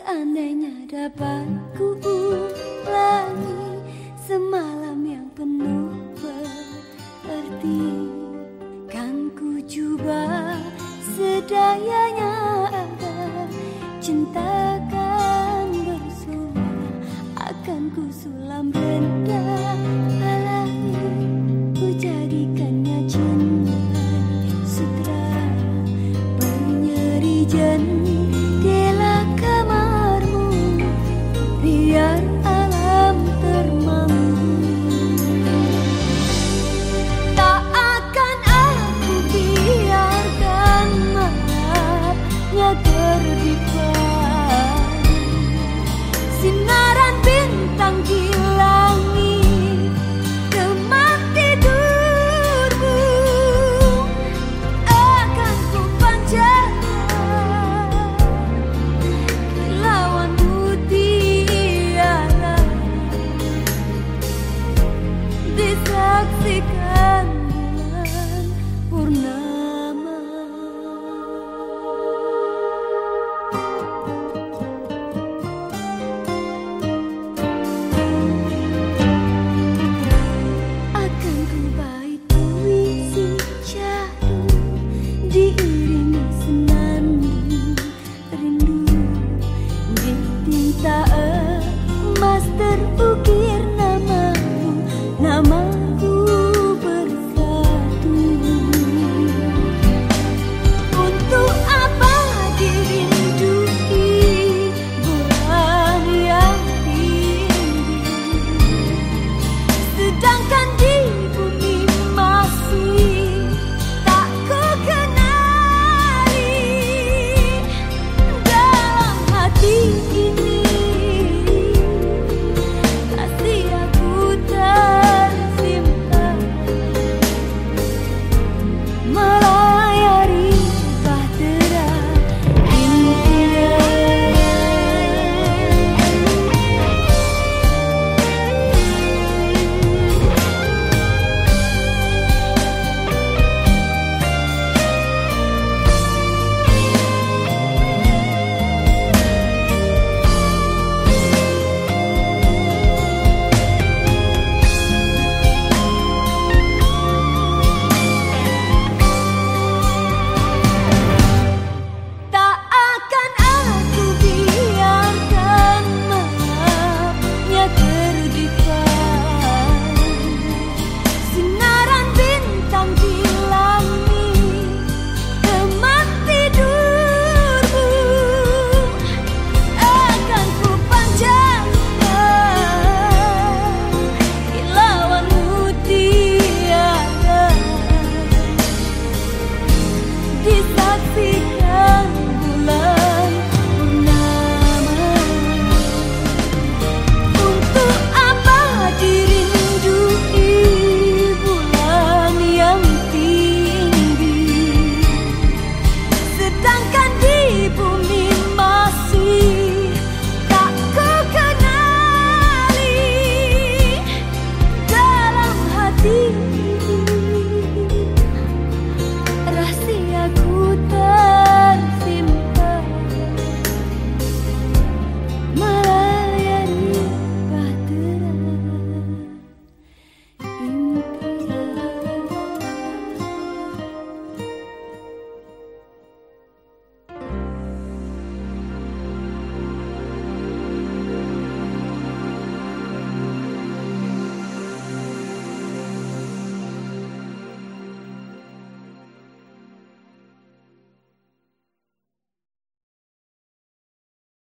Seandainya dapat ku ulangi Semalam yang penuh berarti Kan ku coba sedayanya agar Cintakan bersua Akan ku sulam rendah alami Ku jadikannya cinta sutra Penyeri jendela